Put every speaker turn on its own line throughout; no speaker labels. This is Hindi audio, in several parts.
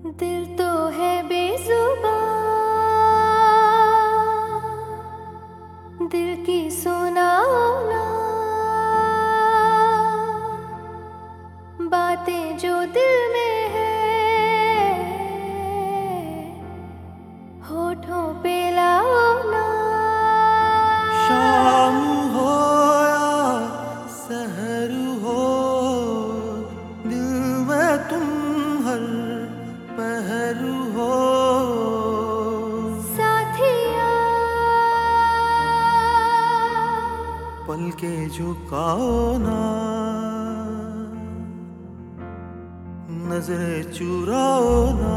दिल तो है बेजुबा। दिल की सुना बातें जो दिल में है, होठों पे लाओ
पल के झुकाओ ना नज़रें चुराओ ना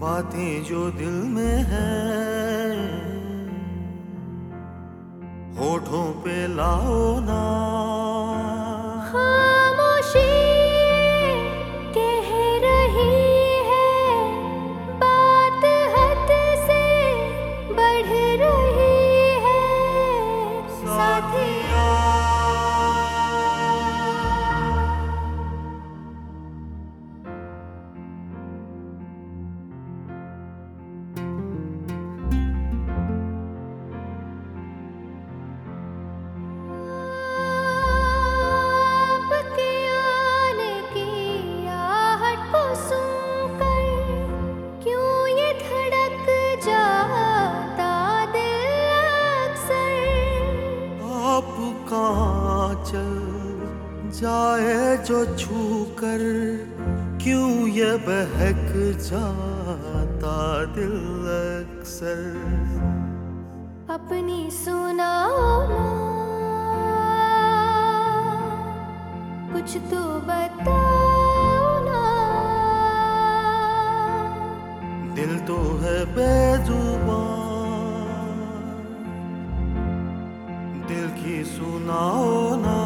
बातें जो दिल में है, होठों पे लाओ ना
साथिया
जाए जो छू कर क्यों ये बहक जाता दिल अक्सर?
अपनी सुनाओ ना कुछ तो बताओ ना।
दिल तो है बेजुबान। दिल की सुनाओ ना।